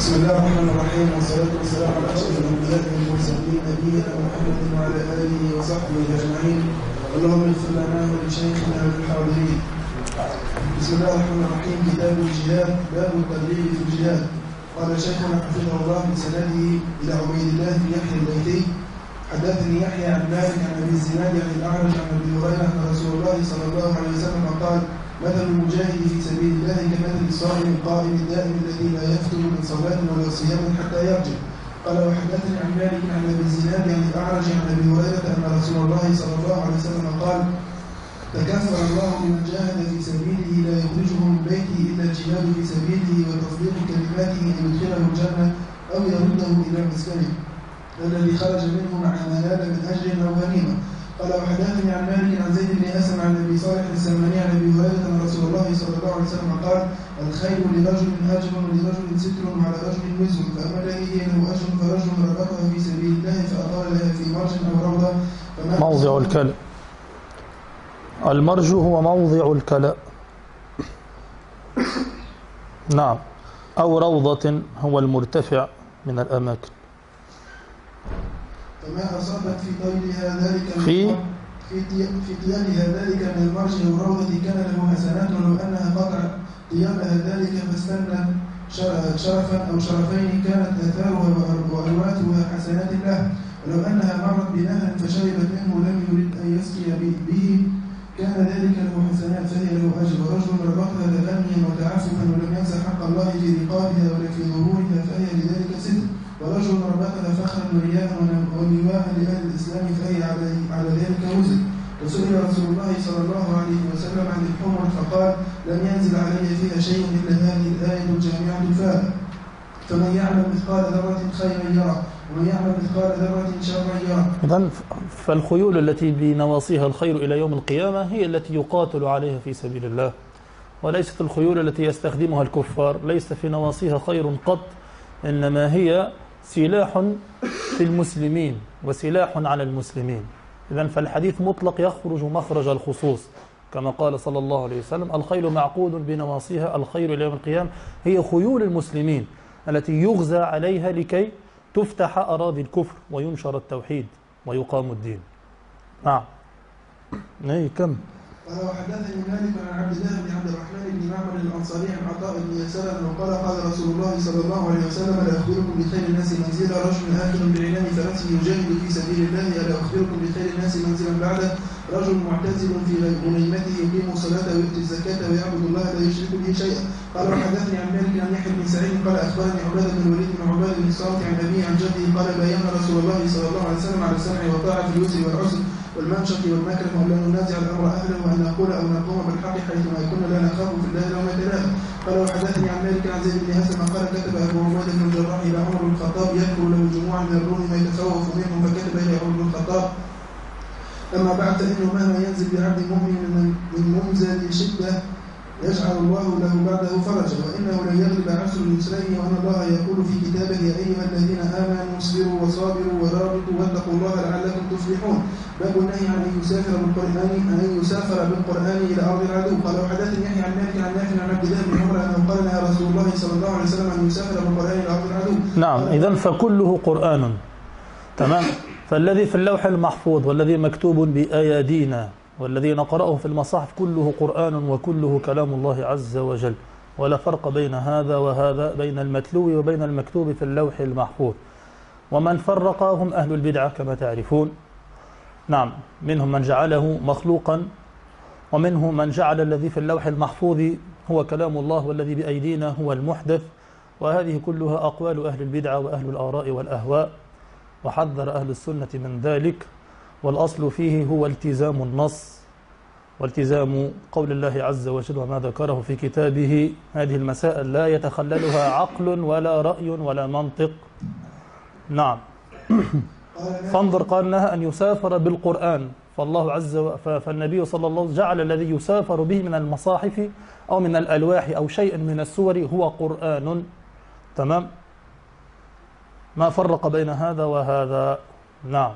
بسم الله الرحمن الرحيم والصلاة والسلام على أشرف الأنبياء والمرسلين نبينا محمد وعلى آله وصحبه أجمعين. اللهم اغفر لنا ولشيخنا وللحاضرين بسم الله الرحمن الرحيم كتاب الجهاد باب التبليغ في الجهاد. قال شيخنا حفظه الله بسنده إلى عبيد الله بن يحيى البيتي حدثني يحيى عن مالك عن أبي الزناد عن الأعرج عن أبي هريرة أن رسول الله صلى الله عليه وسلم قال مثل المجاهد في سبيل الله كمثل الصائم القائم الدائم الذي لا يفتر من صلاة ولا صيام حتى يرجع. قال وحدثني عن مالك عن أبي الزناد عن الاعرج عن أبي هريرة أن رسول الله صلى الله عليه وسلم قال تكافر الله لمن جاهد في سبيله لا يخرجه من بيته إلا الجهاد في سبيله وتصديق كلماته ان يدخله الجنة أو يرده إلى مسكنه. الذي خرج منه مع ما نال من اجر أو غنيمه قال وحدثني عن مالك عن زيد بن أسلم عن أبي صالح السماني عن أبي هريرة أن رسول الله صلى الله عليه وسلم قال الخير لرجل اجر ولرجل ستر وعلى رجل وزر فاما الذي له أجر فرجل ربطها في سبيل الله فأطال لها في مرج أو روضة. موضع الكلى المرج هو موضع الكلى نعم. أو روضة هو المرتفع من الأماكن. فما أصابت في طيلها ذلك من في؟ في طي- في طيالها ذلك من المرج أو الروضة كان له حسنات ولو أنها قطع طيالها ذلك فاستنى شر- شرفا أو شرفين كانت اثارها وأر- وأرواتها حسنات له ولو أنها مرت بنهر فشربت منه لم يرد أن يسقي به كان ذلك له حسنات فهي له أجر ورجل ربطها تغنيا وتعففا ولم ينسى حق الله في رقابها ولا في ظهورها فهي لذلك ستر ورجل ربطها فخرا ورياء ولواء لأهل الإسلام فهي على, ذلك وزر وسئل رسول الله صلى الله عليه وسلم عن الحمر فقال لم ينزل علي فيها شيء إلا هذه الآية الجامعة الفاء فمن يعمل مثقال ذرة خيرا يرى. ومن يعمل مثقال ذرة شرا يرى. إذن فالخيول التي بنواصيها الخير إلى يوم القيامة هي التي يقاتل عليها في سبيل الله. وليست الخيول التي يستخدمها الكفار. ليس في نواصيها خير قط إنما هي سلاح في المسلمين وسلاح على المسلمين. إذن فالحديث مطلق يخرج مخرج الخصوص. كما قال صلى الله عليه وسلم الخيل معقود بنواصيها الخير إلى يوم القيامة هي خيول المسلمين التي يغزى عليها لكي تفتح أراضي الكفر وينشر التوحيد ويقام الدين. نعم. أي كم؟ قال وحدثني مالك عن عبد الله بن عبد الرحمن بن معمر الأنصاري عن عطاء بن يسار أنه قال قال رسول الله صلى الله عليه وسلم لا أخبركم بخير الناس منزلا رجل اخر بعنان فرسه يجاهد في سبيل الله الا أخبركم بخير الناس منزلا بعده رجل معتزل في غنيمته يقيم الصلاة ويؤتي الزكاة ويعبد الله لا يشرك به شيئا. قال وحدثني عن مالك عن يحيى بن سعيد قال أخبرني عبادة بن الوليد بن عبادة بن الصامت عن أبيه عن جده قال بيان رسول الله صلى الله عليه وسلم على السمع والطاعة في اليسر والعسر والمنشط والمكره ولا ننازع الأمر أهله وان نقول أو نقوم بالحق حيثما كنا لا نخاف في الله لومه لائم قال وحدثني عن مالك عن زيد بن هسم قال كتب أبو عبيده بن الجراح إلى عمر بن الخطاب يذكر له جموعا من الروم ما يتخوف منهم فكتب إلى عمر بن الخطاب اما بعد فانه مهما ينزل بعبد مؤمن من من منزل شدة يجعل الله له بعده فرجا وإنه لن يغلب عسر اليسرين وأن الله يقول في كتابه يا أيها الذين آمنوا اصبروا وصابروا ورابطوا واتقوا الله لعلكم تفلحون. باب النهي عن أن يسافر بالقران أن يسافر بالقرآن إلى أرض العدو. قال وحدثني يحيى عن مالك عن نافع عن عبد الله بن عمر أنه قال نهى رسول الله صلى الله عليه وسلم أن يسافر بالقرآن إلى أرض العدو. نعم إذن فكله قرآن. تمام؟ فالذي في اللوح المحفوظ والذي مكتوب بأيادينا والذي نقرأه في المصاحف كله قرآن وكله كلام الله عز وجل. ولا فرق بين هذا وهذا بين المتلو وبين المكتوب في اللوح المحفوظ. ومن فرقهم أهل البدعة كما تعرفون. نعم منهم من جعله مخلوقا ومنهم من جعل الذي في اللوح المحفوظ هو كلام الله والذي بأيدينا هو المحدث. وهذه كلها أقوال أهل البدعة وأهل الآراء والأهواء. وحذر أهل السنة من ذلك. والأصل فيه هو التزام النص. والتزام قول الله عز وجل وما ذكره في كتابه. هذه المسائل لا يتخللها عقل ولا رأي ولا منطق. نعم. فانظر قال لها أن يسافر بالقرآن. فالله عز و... ف- فالنبي صلى الله عليه وسلم جعل الذي يسافر به من المصاحف أو من الألواح أو شيء من السور هو قرآن. تمام؟ ما فرق بين هذا وهذا؟ نعم.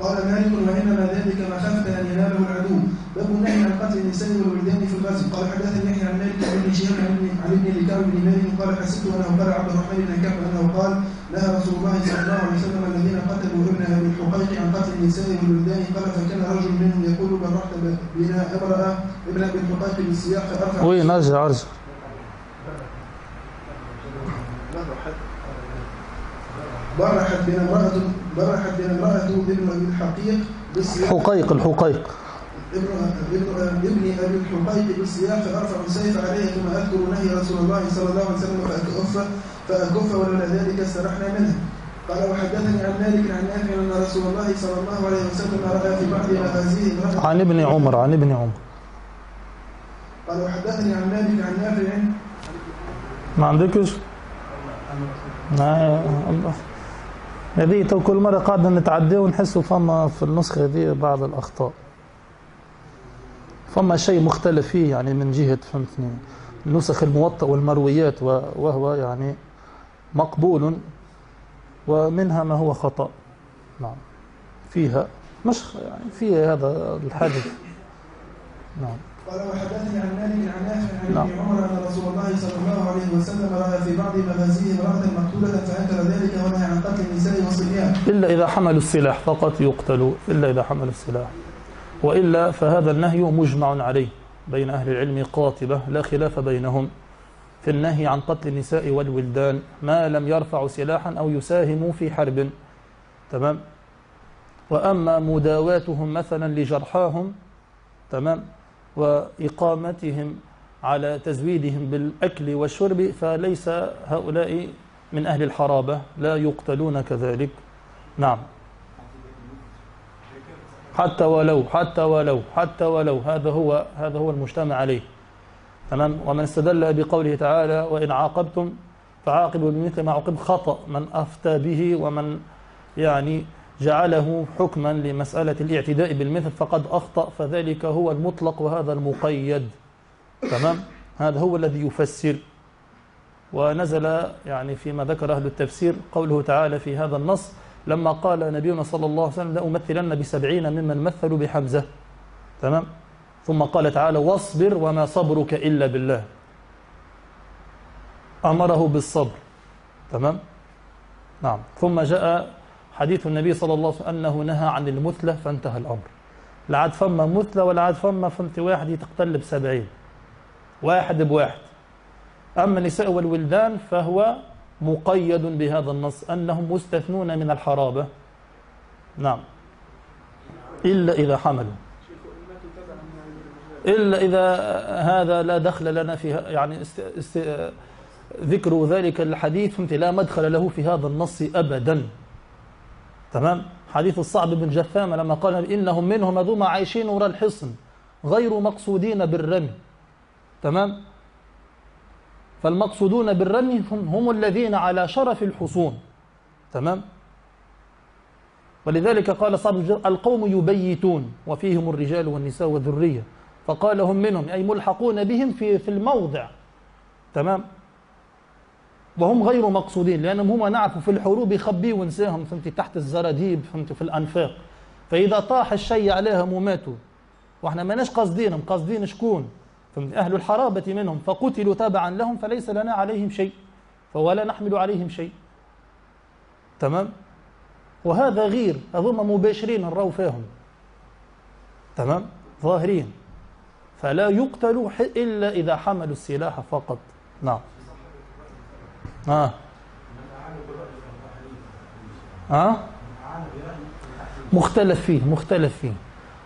قال مالك وانما ذلك مخافه أن يناله العدو. باب النهي عن قتل النساء والولدان في الغزو. قال حدثني يحيى عن مالك ابن شهاب عن ابن لكعب بن مالك قال حسبت أنه قال عبد الرحمن بن كعب أنه قال نهى رسول الله صلى الله عليه وسلم الذين قتلوا ابن ابي الحقيق عن قتل النساء والولدان قال فكان رجل منهم يقول برحت بنا امراه ابن ابي الحقيق بالسياق فارفع وي نرجع ارجع برحت بنا امرأة برحت امرأة ابن الحقيق بالسياق الحقيق. ابن أبي الحقيق بالسياق فارفع السيف عليه ثم أذكر نهي رسول الله صلى الله عليه وسلم فاكف فأكف ولولا ذلك استرحنا منه. قال وحدثني عن مالك عن نافع أن رسول الله صلى الله عليه وسلم رأى في بعض مغازيه امراه عن ابن عمر عن ابن عمر. قال وحدثني عن مالك عن نافع ما عندكش ما الله هذه تو كل مرة قاعدة نتعدى ونحسوا فما في النسخة هذه بعض الأخطاء. فما شيء مختلف فيه يعني من جهة فهمتني. نسخ الموطأ والمرويات وهو يعني مقبول ومنها ما هو خطأ. نعم. فيها مش يعني فيها هذا الحدث نعم. قال وحدثني عن مالك عن نافع عن نعم. ابن عمر أن رسول الله صلى الله عليه وسلم رأى في بعض مغازيه امرأة مقتولة فأنكر ذلك ونهى عن قتل النساء والصبيان إلا إذا حملوا السلاح فقط يقتلوا إلا إذا حملوا السلاح. وإلا فهذا النهي مجمع عليه بين أهل العلم قاطبة لا خلاف بينهم في النهي عن قتل النساء والولدان ما لم يرفعوا سلاحا أو يساهموا في حرب. تمام؟ وأما مداواتهم مثلا لجرحاهم تمام؟ وإقامتهم على تزويدهم بالأكل والشرب فليس هؤلاء من أهل الحرابة. لا يقتلون كذلك. نعم. حتى ولو حتى ولو حتى ولو. هذا هو هذا هو المجتمع عليه. تمام؟ ومن استدل بقوله تعالى وإن عاقبتم فعاقبوا بمثل ما عوقب خطأ. من أفتى به ومن يعني جعله حكما لمسألة الاعتداء بالمثل فقد أخطأ فذلك هو المطلق وهذا المقيد. تمام؟ هذا هو الذي يفسر. ونزل يعني فيما ذكر أهل التفسير قوله تعالى في هذا النص لما قال نبينا صلى الله عليه وسلم لأمثلن بسبعين ممن مثلوا بحمزة. تمام؟ ثم قال تعالى واصبر وما صبرك إلا بالله. أمره بالصبر. تمام؟ نعم. ثم جاء حديث النبي صلى الله عليه وسلم أنه نهى عن المثلة فانتهى الأمر. لا عاد فما مثلة ولا عاد فما فهمت واحد يتقتل بسبعين. واحد بواحد. أما النساء والولدان فهو مقيد بهذا النص أنهم مستثنون من الحرابة. نعم. إلا إذا حملوا. إلا إذا هذا لا دخل لنا فيها يعني است است ذكر ذلك الحديث لا مدخل له في هذا النص أبدا. تمام؟ حديث الصعب بن جثامة لما قال إنهم منهم ذوما عايشين وراء الحصن غير مقصودين بالرمي. تمام؟ فالمقصودون بالرمي هم, هم الذين على شرف الحصون. تمام؟ ولذلك قال الجر القوم يبيتون وفيهم الرجال والنساء والذرية. فقال هم منهم أي ملحقون بهم في في الموضع. تمام؟ وهم غير مقصودين لأنهم هم نعرفوا في الحروب يخبيوا ونساهم فهمت تحت الزراديب فهمت في الأنفاق. فإذا طاح الشيء عليهم وماتوا وإحنا ماناش قاصدينهم قاصدين شكون؟ فمن أهل الحرابة منهم. فقتلوا تبعا لهم فليس لنا عليهم شيء فولا نحمل عليهم شيء. تمام؟ وهذا غير أظن مباشرين الرو فيهم. تمام؟ ظاهرين. فلا يقتلوا إلا إذا حملوا السلاح فقط. نعم. آه. آه. مختلف فيه مختلف فيه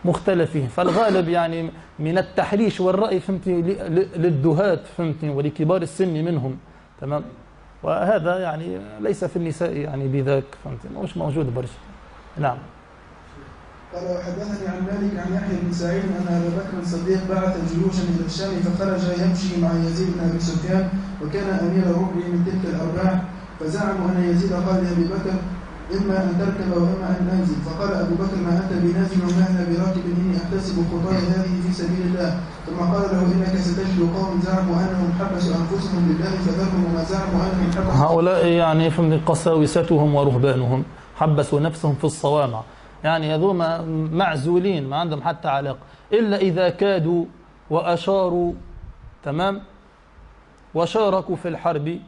مختلف فيه. فالغالب يعني من التحريش والرأي فهمتني للدهاة فهمتني ولكبار السن منهم. تمام؟ وهذا يعني ليس في النساء يعني بذاك فهمتني؟ مش موجود برشا. نعم. قال وحدثني عن مالك عن يحيى بن سعيد أن أبا بكر الصديق بعث جيوشا إلى الشام فخرج يمشي مع يزيد بن أبي سفيان وكان أمير الركن من تلك الأرباع. فزعموا أن يزيد قال لأبي بكر إما أن تركب وإما أن ننزل فقال أبو بكر ما انت بنازل وما أنا براكب إني أحتسب خطايا هذه في سبيل الله. ثم قال له إنك ستجد قوم زعموا أنهم حبسوا أنفسهم لله فذرهم وما زعموا أنهم حبسوا هؤلاء يعني فهمت قساوستهم ورهبانهم حبسوا نفسهم في الصوامع. يعني هذوما معزولين ما عندهم حتى علاقة. إلا إذا كادوا وأشاروا تمام؟ وشاركوا في الحرب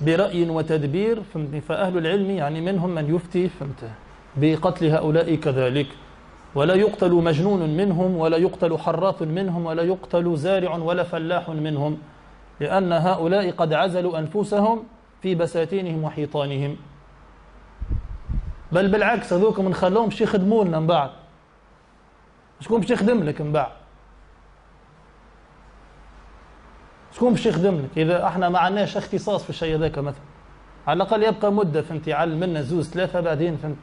برأي وتدبير فهمتني؟ فأهل العلم يعني منهم من يفتي فهمت؟ بقتل هؤلاء كذلك. ولا يقتل مجنون منهم ولا يقتل حراث منهم ولا يقتل زارع ولا فلاح منهم لأن هؤلاء قد عزلوا أنفسهم في بساتينهم وحيطانهم. بل بالعكس هذوك من خلوهم باش يخدموا لنا من بعد. شكون باش يخدم لك من بعد؟ شكون باش يخدم لك إذا إحنا ما عندناش اختصاص في الشيء هذاك مثلا. على الأقل يبقى مدة فهمت يعلم منا زوز ثلاثة بعدين فهمت؟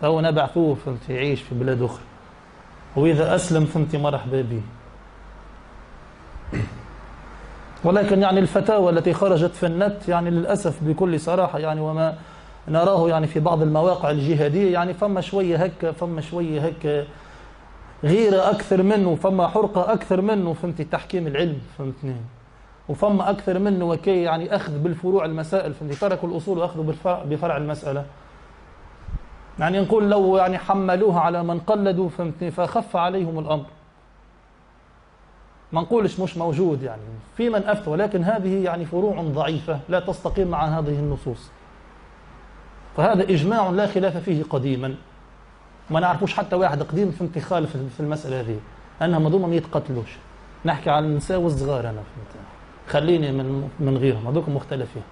فهو نبعثوه فهمت يعيش في بلاد أخرى. وإذا أسلم فهمت مرحبا به ولكن يعني الفتاوى التي خرجت في النت يعني للأسف بكل صراحة يعني وما نراه يعني في بعض المواقع الجهادية يعني فما شوية هكا فما شوية هكا غيرة أكثر منه فما حرقة أكثر منه فهمتي؟ تحكيم العلم فهمتني؟ وفما أكثر منه وكي يعني أخذ بالفروع المسائل فهمتي؟ تركوا الأصول وأخذوا بالفرع بفرع المسألة. يعني نقول لو يعني حملوها على من قلدوا فهمتني؟ فخف عليهم الأمر. ما نقولش مش موجود يعني في من أفتى ولكن هذه يعني فروع ضعيفة لا تستقيم مع هذه النصوص. فهذا إجماع لا خلاف فيه قديما. ما نعرفوش حتى واحد قديم فهمت يخالف في المسألة هذه. انهم هذوما ما يتقتلوش نحكي على النساء والصغار أنا. فهمت خليني من من غيرهم. هذوك مختلفين.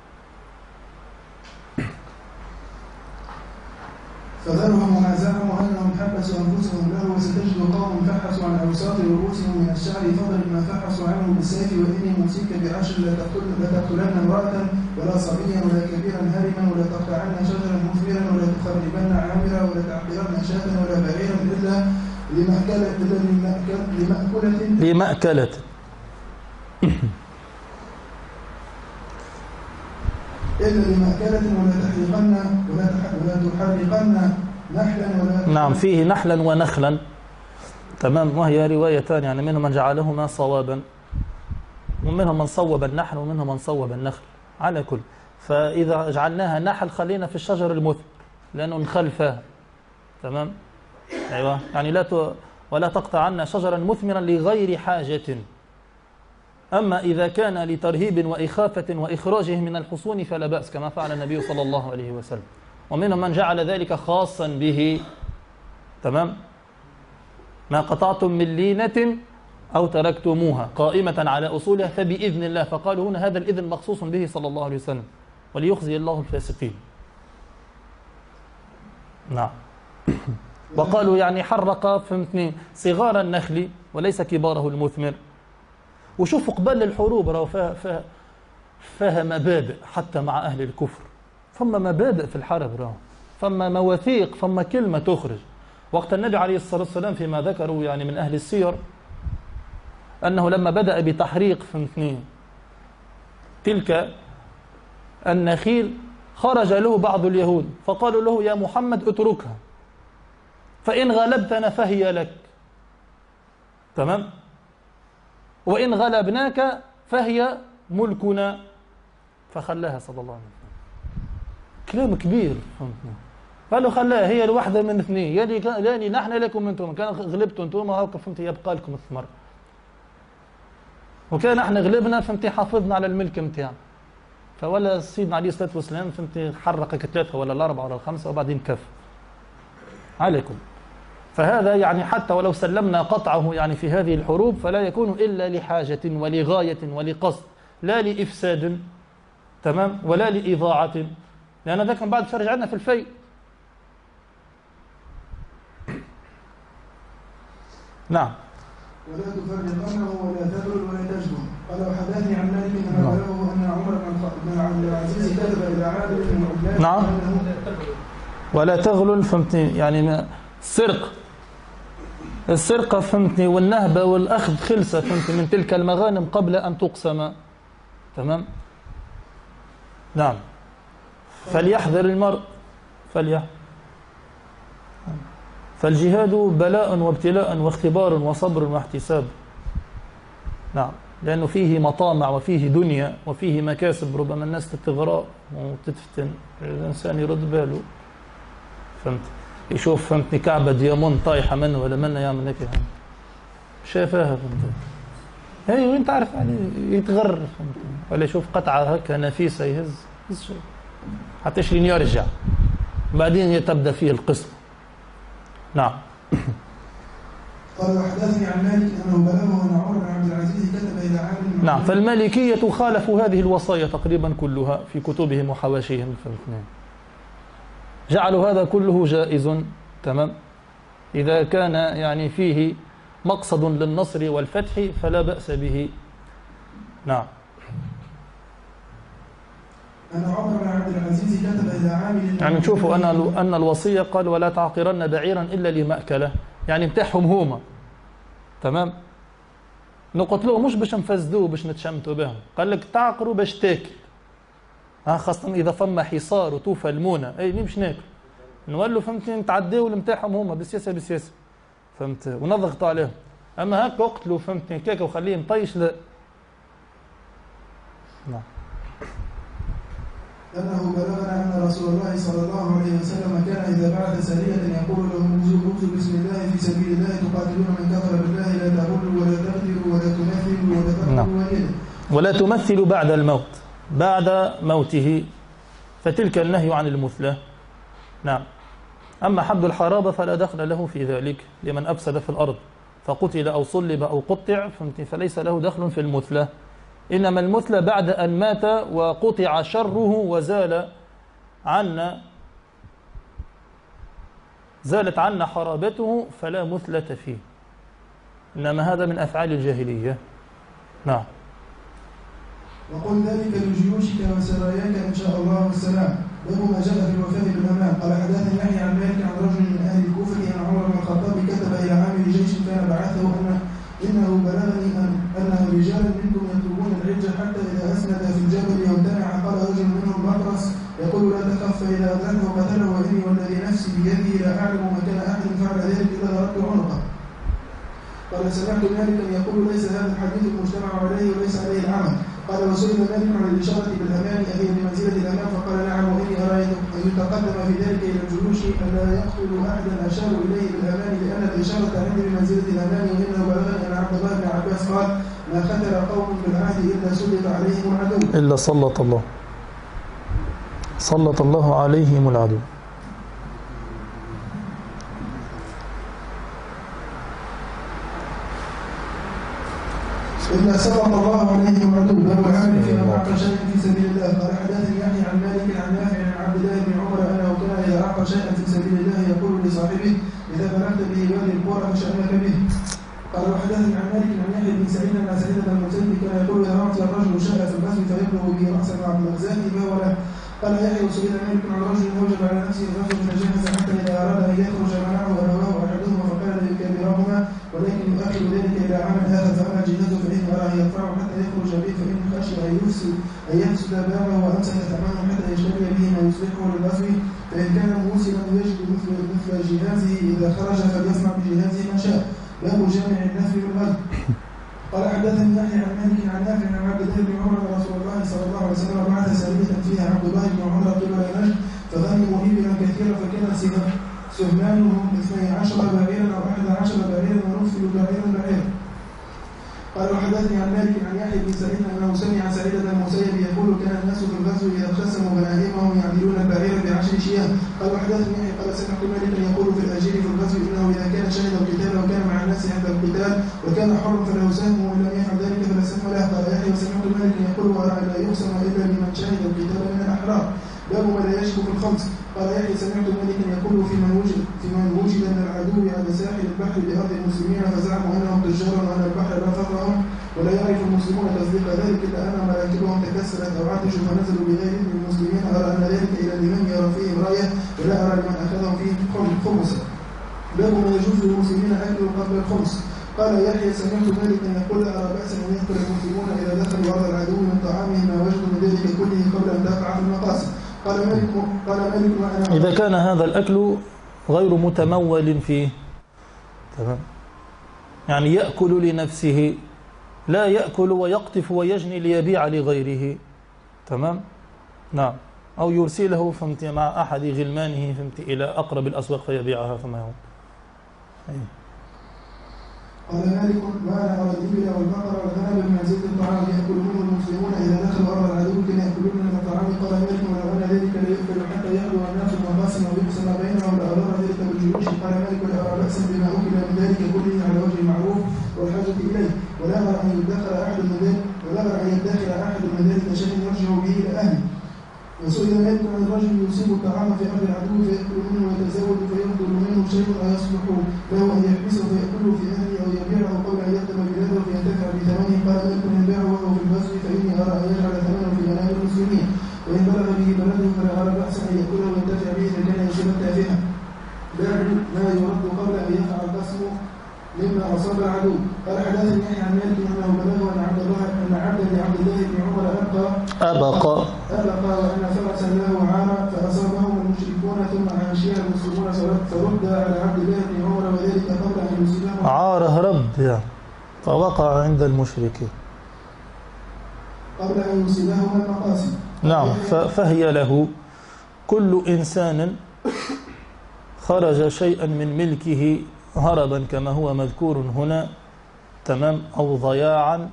فذرهم وما انهم حبسوا أنفسهم له وستجد قوم فحصوا عن أوساط رؤوسهم من الشعر فضل ما فحصوا عنه بالسيف وإني موسيك بعشر لتقتلن امرأة ولا صبيا ولا كبيرا هرما ولا تقطعن شجرا مثمرا ولا تخربن عامرا ولا تعقرن شاة ولا بعيرا إلا لمأكلة لمأكلة. لمأكلة. إلا لمأكلة ولا تحرقن ولا ولا تحرقن نحلا ولا نعم فيه نحلا ونخلا. تمام وهي روايتان يعني منهم من جعلهما صوابا. ومنهم من صوب النحل ومنهم من صوب النخل. على كل. فإذا جعلناها نحل خلينا في الشجر المثمر لأنه نخلفها تمام؟ أيوة. يعني لا ت... ولا تقطع عنا شجرا مثمرا لغير حاجة. أما إذا كان لترهيب وإخافة وإخراجه من الحصون فلا بأس كما فعل النبي صلى الله عليه وسلم. ومنهم من جعل ذلك خاصا به. تمام؟ ما قطعتم من لينة أو تركتموها قائمة على أصولها فبإذن الله. فقالوا هنا هذا الإذن مخصوص به صلى الله عليه وسلم وليخزي الله الفاسقين. نعم. وقالوا يعني حرق فهمتني صغار النخل وليس كباره المثمر. وشوفوا قبل الحروب فيها فيها مبادئ حتى مع أهل الكفر. فما مبادئ في الحرب راهو فما مواثيق فما كلمة تخرج. وقت النبي عليه الصلاة والسلام فيما ذكروا يعني من أهل السير أنه لما بدأ بتحريق فهمتني تلك النخيل خرج له بعض اليهود فقالوا له يا محمد اتركها. فإن غلبتنا فهي لك. تمام؟ وإن غلبناك فهي ملكنا. فخلاها صلى الله عليه وسلم. كلام كبير. فهمتني خلاها هي الواحدة من اثنين. يلي لاني نحن لكم أنتم. كان غلبتوا أنتم هاك فهمت يبقى لكم الثمر. وكان إحنا غلبنا فهمتي حافظنا على الملك نتاعنا فولا سيدنا عليه الصلاة والسلام فهمتي حرقك ثلاثة ولا الأربعة ولا الخمسة وبعدين كف. عليكم. فهذا يعني حتى ولو سلمنا قطعه يعني في هذه الحروب فلا يكون إلا لحاجة ولغاية ولقصد. لا لإفساد تمام؟ ولا لإضاعة. لأن ذاك من بعد شرج عندنا في الفي نعم. ولا تفرقنه ولا تبرد ولا تجبن قال وحدثني عن مالك بلغه ان عمر بن عبد العزيز كتب إلى عامر بن عباد نعم. ولا تغلل فهمتني يعني سرق السرقة فهمتني والنهبة والأخذ خلصة فهمتني من تلك المغانم قبل أن تقسم. تمام؟ نعم. فليحذر المرء. فليحذر فالجهاد بلاء وابتلاء واختبار وصبر واحتساب. نعم. لأنه فيه مطامع وفيه دنيا وفيه مكاسب ربما الناس تتغراء وتتفتن الإنسان يرد باله. فهمت؟ يشوف فهمتني كعبة ديامون طايحة منه ولا منه يعمل هيك. شافها فهمت؟ اي وانت عارف يعني يتغر فهمت؟ ولا يشوف قطعة هكا نفيسة يهز. يهز شوي حتى يشرين يرجع. بعدين تبدأ فيه القسم. نعم. قال وحدثني عن مالك أنه بلغه أن عمر بن عبد العزيز كتب إلى عامل نعم. فالمالكية خالفوا هذه الوصايا تقريبا كلها في كتبهم وحواشيهم فهمتني جعلوا هذا كله جائز. تمام. إذا كان يعني فيه مقصد للنصر والفتح فلا بأس به. نعم. ان عمر بن عبد العزيز كتب إلى عامل يعني نشوفوا أن أن الوصية قال ولا تعقرن بعيرا إلا لمأكلة. يعني متاعهم هما. تمام؟ نقتلوه مش باش نفسدوه باش نتشمتوا بهم. قال لك تعقروا باش تاكل. ها خاصة إذا فما حصار وطوفة المونة أي مش ناكل؟ نولوا فهمتني؟ نتعداو نتاعهم هما بالسياسة بالسياسة فهمت؟ ونضغطوا عليهم. أما هكا اقتلوا فهمتني؟ كيكا وخليه مطيش لا نعم. أنه بلغنا أن رسول الله صلى الله عليه وسلم كان إذا بعث سريه يقول لهم اغزوا بسم الله في سبيل الله تقاتلون من كفر بالله لا تغلوا ولا تغدروا ولا تمثلوا ولا تقتلوا نعم. ولا تمثل بعد الموت بعد موته. فتلك النهي عن المثلى نعم. أما حد الحرابة فلا دخل له في ذلك لمن أفسد في الأرض. فقتل أو صلب أو قطع؟ فليس له دخل في المثلى إنما المثلى بعد أن مات وقطع شره وزال عنا زالت عنا حرابته فلا مثلة فيه. إنما هذا من أفعال الجاهلية. نعم. وقل ذلك لجيوشك وسراياك إن شاء الله والسلام باب ما جاء في الوفاء بالامان قال حدثني يحيى عن مالك عن رجل من أهل الكوفة أن عمر بن الخطاب كتب إلى عامل جيش كان بعثه ان أنه بلغني أنه رجال منكم العجه حتى إذا أسند في الجبل وامتنع قال رجل منهم مطرس يقول لا تخف فاذا ادركه قتله وإني والذي نفسي بيده لا أعلم مكان أحد فعل ذلك إلا ضربت عنقه. قال سمعت مالكا يقول ليس هذا الحديث المجتمع عليه وليس عليه العمل. قال وسئل مالك عن الإشارة بالأمان أهي بمنزلة الأمان فقال نعم وإني أرى أن يتقدم في ذلك إلى الجيوش أن لا يقتل أحدا أشار إليه بالأمان لأن الإشارة عندي بمنزلة الأمان وإنه بلغني عبد الله بن عباس قال ما ختل قوم بالعهد إلا سلط عليهم العدو. إلا سلط الله. سلط الله عليهم العدو. إلا سبق الله عليه العدو. العامل فيما أعطى شيئا في سبيل الله. قال حدثني يحيى عن مالك عن نافع عن عبد الله بن عمر أنه كان إذا أعطى شيئا في سبيل الله. يقول لصاحبه إذا بلغت به وادي القرى فشأنك به. قال وحدثني عن مالك عن يحيى بن سعيد أن سعيد بن المسيب كان يقول إذا أعطي الرجل شيئا في الغزو فيبلغ به رأسا مع المغزاه فهو له قال يحيى وسئل مالك عن رجل وجب على نفسه الغزو فجهز حتى إذا أراد أن يخرج منعه أبواه أحدهما فقال لكبيرهما ولكن يؤخر ذلك إلى عمل هذا فأما جهازه فإني أراه يدفعه حتى يخرج به فإن خشي أن يفسد أن يفسد بابه وأمسك ثمنه حتى يشتري به ما يصلحه للغزو فإن كان موسما يجد مثل مثل جهازه إذا خرج فليصنع بجهازه ما شاء باب جامع النفي بالغزو قال حدثني يحيى عن مالك عن نافع عن عبد الله بن عمر ان رسول الله صلى الله عليه وسلم بعث سريه فيها عبد الله بن عمر قبل نجد فغنموا ابلا كثيرا فكان سهم- سهمانهم اثني عشر بعيرا أو احد عشر بعيرا ونفل بعيرا بعيرا قال وحدثني عن مالك عن يحيى بن سعيد انه سمع سعيد بن المسيب يقول كان الناس في الغزو اذا اقتسموا غنائمهم يعدلون البعير بعشر شياه قال وحدثني يحيى قال سمعت مالكا يقول في الاجير في الغزو انه اذا كان شهد القتال وكان مع الناس عند القتال وكان حرا فله سهم وان لم يفعل ذلك فلا سهم له قال يحيى وسمعت مالكا يقول وارى ان لا يقسم الا لمن شهد القتال من الأحرار. باب ما لا يشك في الخمس. قال يحيى سمعت مالكا يقول في من وجد في من وجد من العدو على ساحل البحر بأرض المسلمين فزعموا أنهم تجار وأن البحر لا فقرهم ولا يعرف المسلمون تصديق ذلك إلا أن مراكبهم تكسرت أو عطشوا فنزلوا بغير اذن المسلمين ارى أن ذلك إلى لمن يرى فيهم رايه ولا أرى لمن أخذهم فيه خمسا. باب ما يجوز للمسلمين اكله قبل الخمس. قال يحيى سمعت مالكا يقول ارى باسا ان يقتل المسلمون اذا دخلوا ارض العدو من طعامهم ما وجدوا من ذلك كله قبل أن تقع في المقاصد. قال مالك قال مالك وأنا إذا كان هذا الأكل غير متمول فيه. تمام؟ يعني يأكل لنفسه لا يأكل ويقطف ويجني ليبيع لغيره. تمام؟ نعم. أو يرسله فهمت مع أحد غلمانه فهمت إلى أقرب الأسواق فيبيعها فما هو أي. قال مالك ما على الإبل والبقر والغنم بمنزلة الطعام يأكل منه المسلمون إذا دخل أرض العدو كما يأكلون من الطعام. قال مالك ولو أن ذلك لا يؤكل حتى يأكل الناس المقاسم ويقسم بينهم لأضر ذلك بالجيوش. قال مالك لا أرى بأسا بما أكل من ذلك كله على وجه المعروف والحاجة إليه. ولا أرى أن يدخر أحد من ذلك ولا أرى أن يدخر أحد من ذلك شيء يرجع به إلى أهله. وسئل مالك عن الرجل يصيب الطعام في أرض العدو فيأكل منه ويتزود فيفضل منه شيء ويصلح له أن يحبسه فيأكله في أهله أو يبيعه قبل أن يقدم بلاده فينتفع بثمنه قال مالك يبيعه وهو في البذل فإني أرى أن يجعل ثمنه في منام المسلمين وإن بلغ به بلده فلا أرى بأسا أن يأكله وينتفع به إذا كان يصيب التافهة باب ما يرد قبل أن يقع القسم مما أصاب العدو قال حدثني يحيى عن مالك أنه بلغه أن عبد الله أن عبدا لعبد الله بن عمر أبقى أبقى أبقى وأن فرسا له عارا فأصابهم المشركون ثم عاشها المسلمون فرد على عبد الله بن عمر وذلك قبل أن يصيبهم عاره رب يعني فوقع عند المشركين. قبل أن يصيبهم المقاسم نعم فهي له. كل إنسان خرج شيئا من ملكه هربا كما هو مذكور هنا. تمام؟ أو ضياعا.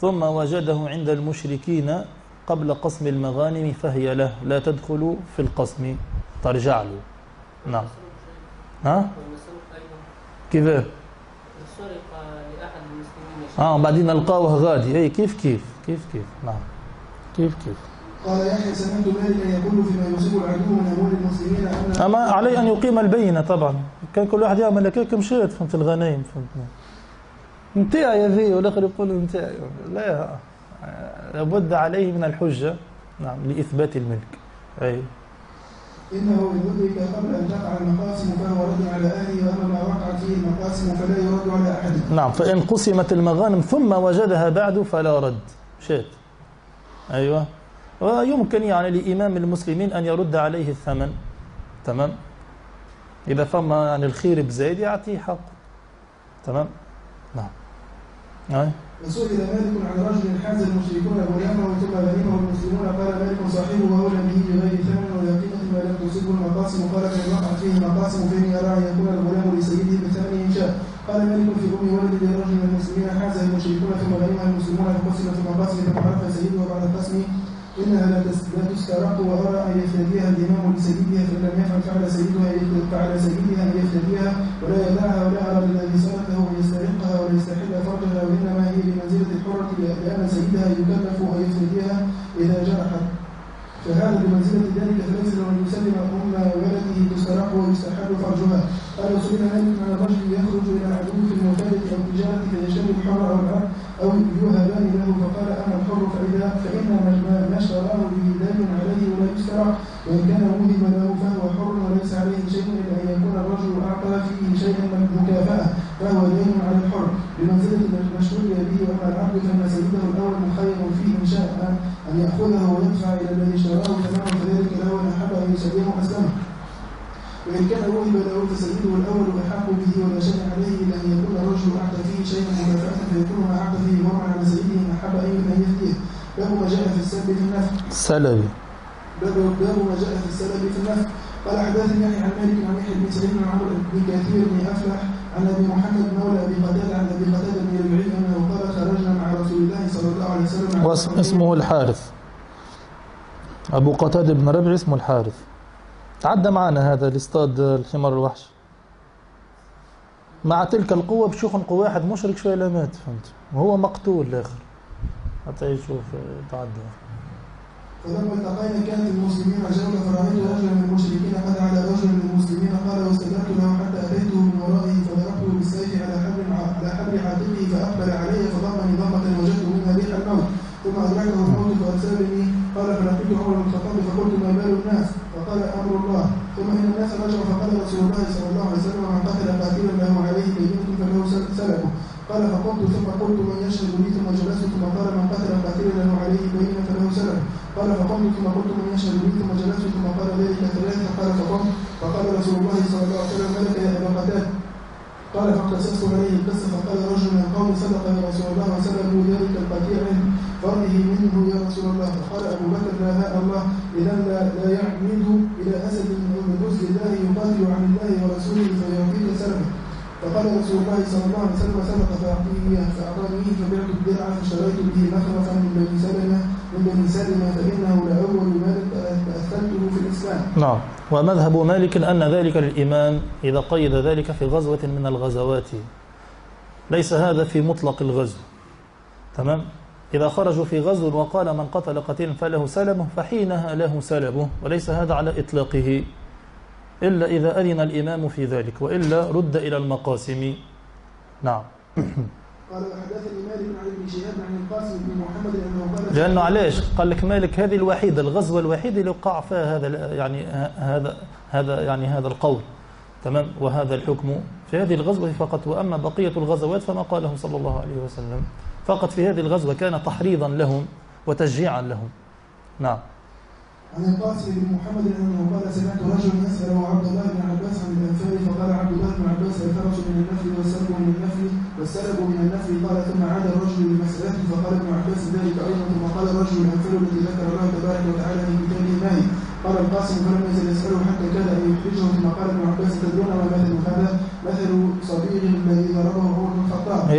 ثم وجده عند المشركين قبل قسم المغانم فهي له. لا تدخل في القسم. ترجع له. نعم. ها؟ والمسروق أيضا كيف سرق لأحد المسلمين شيء آه بعدين نلقاه غادي. اي كيف كيف؟ كيف كيف؟ نعم. كيف كيف؟ قال يحيى سمعت مالكا يقول فيما يصيب العدو من أمور المسلمين أما عليه أن يقيم البينة طبعا. كان كل واحد يعمل هكاك مشيت فهمت؟ الغنايم فهمت؟ نتاعي يا ذي. والآخر يقول نتاعي لا لابد عليه من الحجة. نعم لإثبات الملك. أي. إنه إن أدرك قبل أن تقع المقاسم فهو رد على أهله وأما ما وقعت فيه المقاسم فلا يرد على أحد. نعم فإن قسمت المغانم ثم وجدها بعد فلا رد. شات أيوه. ويمكن يعني لإمام المسلمين أن يرد عليه الثمن. تمام؟ إذا فما يعني الخير بزايد يعطيه حقه. تمام؟ نعم. أي. وسئل مالك عن رجل حاز المشركون غلامه ثم غنمه المسلمون قال مالك صاحبه اولى به بغير ثمن ولا قيمه ما لم تصبه المقاسم قال فان وقعت فيه مقاسم فاني أرى أن يكون الغلام لسيده بثمنه إن شاء. قال مالك في أم ولد لرجل من المسلمين حاز المشركون ثم غنمها المسلمون فقسم في مقاسم ثم عرف سيده بعد القسم إنها لا تس- لا تسترق وأرى أن يفتديها الإمام لسيدها فان لم يفعل فعل سيدها فعل سيدها أن يفتديها ولا يدعها ولا أرى للذي سرقه أن يسترقها فرجها وإنما هي بمنزله الحرة لأن سيدها يكلف ان بمنزلة ذلك أن يسلم أم ولده تسترق ويستحل فرجها قال سئل مالك عن الرجل يخرج إلى العدو في الموتدة أو التجارة فيشتري الحر أو العبد أو يوهبان له؟ فقال أنا الحر فإذا فإن ما- اشتراه به دين عليه ولا يشترى وإن كان وهب له فهو حر وليس عليه شيء إلا أن يكون الرجل أعطى فيه شيئا من مكافأة فهو دين على الحر بمنزلة المشروع به وأما العبد فإن سيده الأول مخير فيه إن شاء أن يأخذه ويدفع إلى الذي اشتراه ثمنه فذلك له إن أحب أن يسلمه أسلمه وإن كان له فسيده الأول أحق به ولا شيء عليه إلا أن يكون الرجل أعطى فيه شيئا مكافأة فيكون ما أعطى فيه. مرعا على سيده إن أحب أن يهديه باب ما جاء في السلب في النفع سلبي. باب باب ما جاء في السلب في النفع قال حدثني يحيى عن مالك عن يحيى بن سعيد بن عمرو بن كثير بن أفلح عن أبي محمد مولى أبي قتادة عن أبي قتادة بن ربيعي أنه قال خرجنا مع رسول الله صلى الله عليه وسلم. اسمه الحارث. أبو قتادة بن ربع اسمه الحارث. تعدى معنا هذا الاستاذ الحمار الوحش. مع تلك القوة بشوخ قوة واحد مشرك شوية لا مات فهمت؟ وهو مقتول الآخر حتى يشوف آه، تعدى. فلما التقينا كانت المسلمين جولة فرأيت رجلا من المشركين قد على رجل من المسلمين. قال واستدركت له حتى أتيته من ورائه فضربته بالسيف على حبل على حبل عاتقه فأقبل علي فضمني ضمة وجدت منها ريح الموت. ثم أدركه الموت فأرسلني قال فلقيت عمر بن الخطاب فقلت ما بال الناس؟ فقال أمر الله ثم إن الناس رجعوا فقال رسول الله صلى الله عليه وسلم من قتل قاتلا له عليه بينة فله سلبه قال فقمت ثم قلت من يشهد لي ثم جلست. ثم قال من قتل قاتلا له عليه بينة فله سلبه قال فقمت ثم قلت من يشهد لي ثم جلست. ثم قال ذلك ثلاثة قال فقمت. فقال رسول الله صلى الله عليه وسلم ملك يا أبا قتادة. قال فاقتصصت عليه القصة. فقال رجل من قوم صدق يا رسول الله وسلبوا ذلك القتيل عنه فرضه منه يا رسول الله. فقال أبو بكر لا الله إذا لا, لا يعمد إلى أسد من رسل الله يقاتل عن الله ورسوله فيعطيك سلمه فقال رسول الله صلى الله عليه وسلم سبق فأعطيه إياه فأعطانيه فبعت الدرع فشريت به مخرفا من بني سلمة من بني سلمة فإنه لأول مال تأثرته في الإسلام. نعم. ومذهب مالك أن ذلك للإمام إذا قيد ذلك في غزوة من الغزوات. ليس هذا في مطلق الغزو. تمام؟ إذا خرجوا في غزو وقال من قتل قتيلا فله سلمه فحينها له سلبه وليس هذا على إطلاقه إلا إذا أذن الإمام في ذلك وإلا رد إلى المقاسم. نعم. قال وحدثني مالك عن ابن شهاب عن القاسم بن محمد أنه قال لأنه علاش؟ قال لك مالك هذه الوحيدة الغزوة الوحيدة اللي وقع فيها هذا يعني هذا هذا يعني هذا القول. تمام؟ وهذا الحكم في هذه الغزوة فقط. وأما بقية الغزوات فما قاله صلى الله عليه وسلم. فقط في هذه الغزوة كان تحريضا لهم وتشجيعا لهم. نعم. عن القاسم بن محمد أنه قال سمعت رجلا يسال عبد الله بن عباس عن الأنفال فقال عبد الله بن عباس الفرس من النفل والسلب من النفل والسلب من النفل. قال ثم عاد الرجل لمسالته فقال ابن عباس ذلك أيضا ثم قال الرجل الأنفال التي ذكر الله تبارك وتعالى في كتابه ما قال القاسم فلم يزل يسأله حتى كاد أن يخرجه ثم قال ابن عباس تدرون ما مثل هذا؟ مثل صبي الذي ضربه عمر بن الخطاب.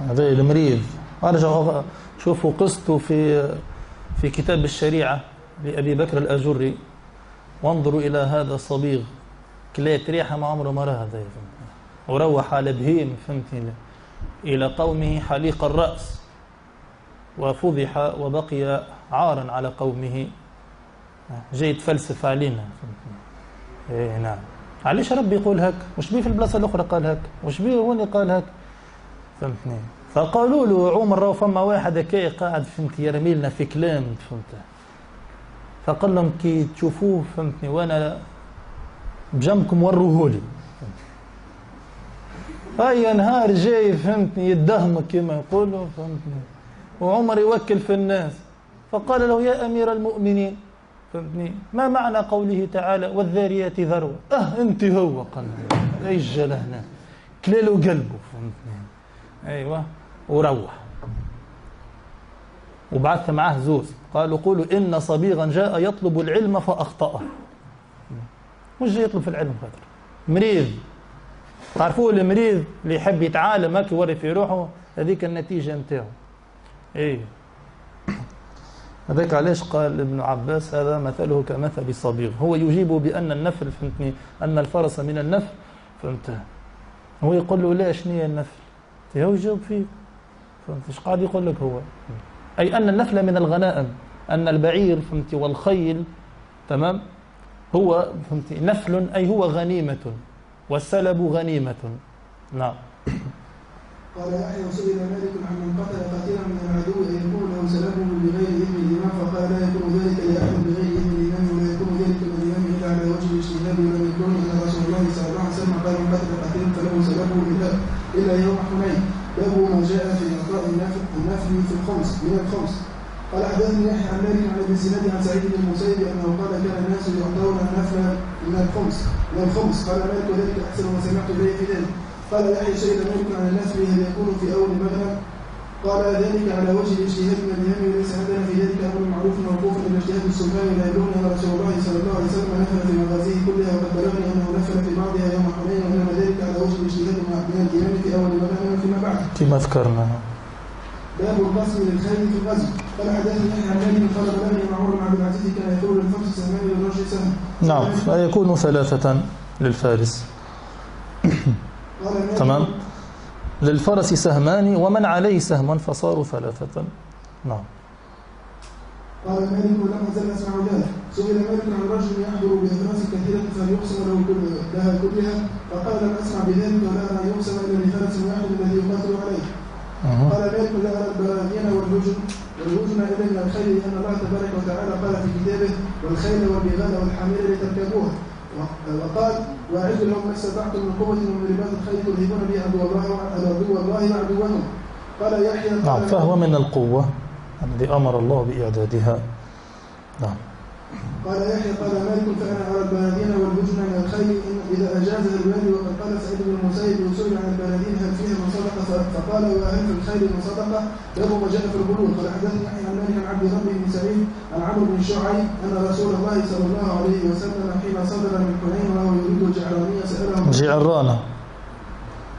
هذا المريض. ارجع شوفوا قصته في في كتاب الشريعة لأبي بكر الأجري. وانظروا إلى هذا الصبيغ كليت ريحة ما عمره ما راه هذا وروح على بهيم فهمتني إلى قومه حليق الرأس. وفضح وبقي عارا على قومه. جاي يتفلسف علينا إيه نعم. علاش ربي يقول هك وش بيه في البلاصة الأخرى قال هك وش بيه هون قال هك فهمتني فقالوا له عمر راهو فما واحد هكا قاعد فهمت يرمي لنا في كلام فهمت. فقال لهم كي تشوفوه فهمتني وأنا بجنبكم وروهولي. أي نهار جاي فهمتني يدهمك كما يقولوا فهمتني. وعمر يوكل في الناس. فقال له يا أمير المؤمنين. فهمتني. ما معنى قوله تعالى والذاريات ذروه أه أنت هو قال أي هنا كليله قلبه فهمتني. أيوه. وروح. وبعث معاه زوز. قالوا قولوا إن صبيغا جاء يطلب العلم فأخطأه. مش جاي يطلب في العلم خاطر. مريض. تعرفوا المريض اللي يحب يتعالم هكا يوري في روحه؟ هذيك النتيجة نتاعو. إيه. هذاك علاش قال ابن عباس هذا مثله كمثل صبيغ. هو يجيب بأن النفل فهمتني أن الفرس من النفل. فهمت. هو يقول له لا شنو النفل؟ يجاوب فيه فهمت؟ إيش قاعد يقول لك هو؟ أي أن النفل من الغنائم أن البعير فهمت؟ والخيل تمام؟ هو فهمت؟ نفل أي هو غنيمة والسلب غنيمة. نعم. قال يحيى سئل مالك عن من قتل قتيلا من العدو يكون له سلبه بغير اذن الامام فقال لا يكون ذلك لأحد. حدثني يحيى عن مالك عن ابن سناد عن سعيد بن المسيب أنه قال كان الناس يعطون النفل من الخمس من الخمس. قال مالك وذلك أحسن ما سمعت به في ذلك. قال يحيى شهد مالك عن النفل هل يكون في أول المغرب قال ذلك على وجه الاجتهاد من اليمن وليس عندنا في ذلك أمر معروف موقوف إلى اجتهاد السلطان لا يدرون ان رسول الله صلى الله عليه وسلم نفل في مغازيه كلها. وقد بلغني أنه نفل في بعضها يوم حنين. وانما ذلك على وجه الاجتهاد من اليمن في أول المغرب وفيما بعد. كما ذكرنا. باب القسم للخيل في الغزو قال حدثني يحيى عن مالك قال بلغني ان عمر بن عبد العزيز كان يقول للرجل سهم نعم فيكون ثلاثة للفارس. تمام؟ للفرس سهمان ومن عليه سهم فصاروا ثلاثة. نعم. قال مالك لم أزل أسمع ذلك سئل مالك عن رجل يحضر باخلاص كثيرة فليقسم له لها كلها. فقال لم أسمع بذلك ولا أرى يقسم إلا لفرس واحد الذي يقاتل عليه. قال مالك لا أرى البراغين والهجن والهجن الا من الخيل لأن الله تبارك وتعالى قال في كتابه والخيل والبغال والحمير لتركبوها وقال واعد لهم ما استطعتم من قوة ومن رباط الخيل ترهبون به عدو الله عدو الله وعدوهم. قال يحيى نعم فهو من القوة الذي أمر الله بإعدادها. نعم. قال يحيى قال مالك فانا ارى البلدين والهجن من الخيل إذا أجاز الوالي وقد قال سعيد بن المسيب وسئل عن البلدين هل فيها من صدق فقال وهل في الخير من صدقه باب ما جاء في الغلول قال حدثني يحيى عن مالك عن عبد ربي بن سعيد عن عمرو بن شعيب أن رسول الله صلى الله عليه وسلم حين صدر من حنين وهو يريد الجعرانيه سأله جعرانة.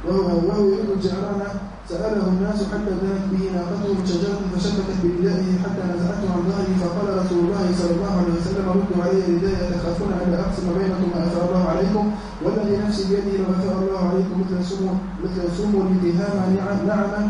وهو وهو يريد الجعران سأله الناس حتى ذهبت به ناقته شجرة فشبكت بردائه حتى نزعته عن ظهره فقال رسول الله صلى الله عليه وسلم ردوا علي ردائي تخافون أن أقسم بينكم ما أفاء الله عليكم والذي نفسي بيده لو أفاء الله عليكم مثل سمو مثل سمو الاتهام نعم نعما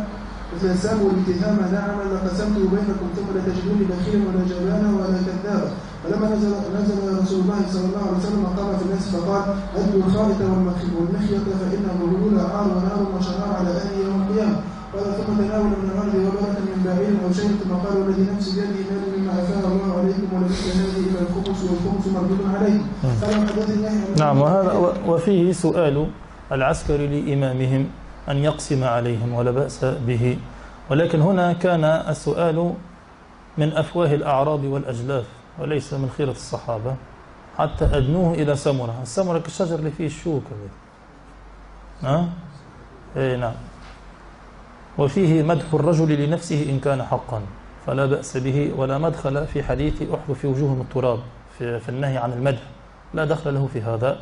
مثل سمو الاتهام نعما لقسمته بينكم ثم لتجدوني بخيلا ولا جبانا ولا كذابا فلما نزل نزل رسول الله صلى الله عليه وسلم قام في الناس فقال أدوا الخائط والمخ- والمخيط فإن الغلول عار ونار وشنار على أهل يوم القيامة. قال ثم تناول من الأرض وبركة من بعير أو شيء. ثم قال والذي نفسي بيده مال مما أفاء الله عليكم ولمثل هذه إلى الخمس والخمس مردود عليكم. قال حدثني يحيى عن نعم وهذا وفيه سؤال العسكري لإمامهم أن يقسم عليهم ولا بأس به. ولكن هنا كان السؤال من أفواه الأعراب والأجلاف. وليس من خيرة الصحابة. حتى أدنوه إلى سمرة. السمرة كالشجر اللي فيه الشوك. ها؟ إيه نعم. وفيه مدح الرجل لنفسه إن كان حقا. فلا بأس به ولا مدخل في حديث أحذف في وجوههم التراب في, في النهي عن المدح. لا دخل له في هذا.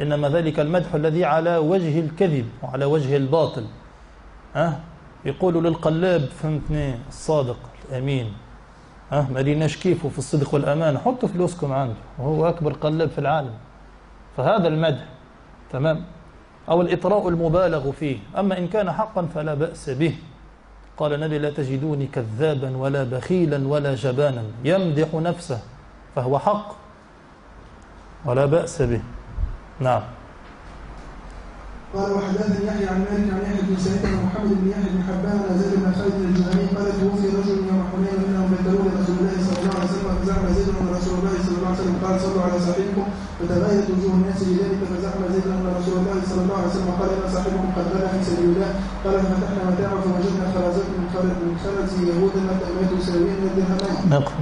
إنما ذلك المدح الذي على وجه الكذب وعلى وجه الباطل. ها؟ يقول للقلاب فهمتني الصادق الأمين. ها ما ليناش كيفه في الصدق والأمان. حطوا فلوسكم عنده وهو أكبر قلاب في العالم. فهذا المدح تمام؟ أو الإطراء المبالغ فيه. أما إن كان حقا فلا بأس به. قال النبي لا تجدوني كذابا ولا بخيلا ولا جبانا. يمدح نفسه فهو حق ولا بأس به. نعم. قال وحدثني يحيى عن مالك عن يحيى بن سعيد محمد بن يحيى بن حبان عن زيد بن خالد الجهني قال توفي رجل وسلم. قال صلوا على صاحبكم فتغيرت وجوه الناس لذلك فزعم زيد ان رسول الله صلى الله عليه وسلم قال إن صاحبكم قد غلا في سبيل الله. قال ففتحنا متاعه فوجدنا خرزات من خرز يهود لا تأميت ساويا الدرهمين نقف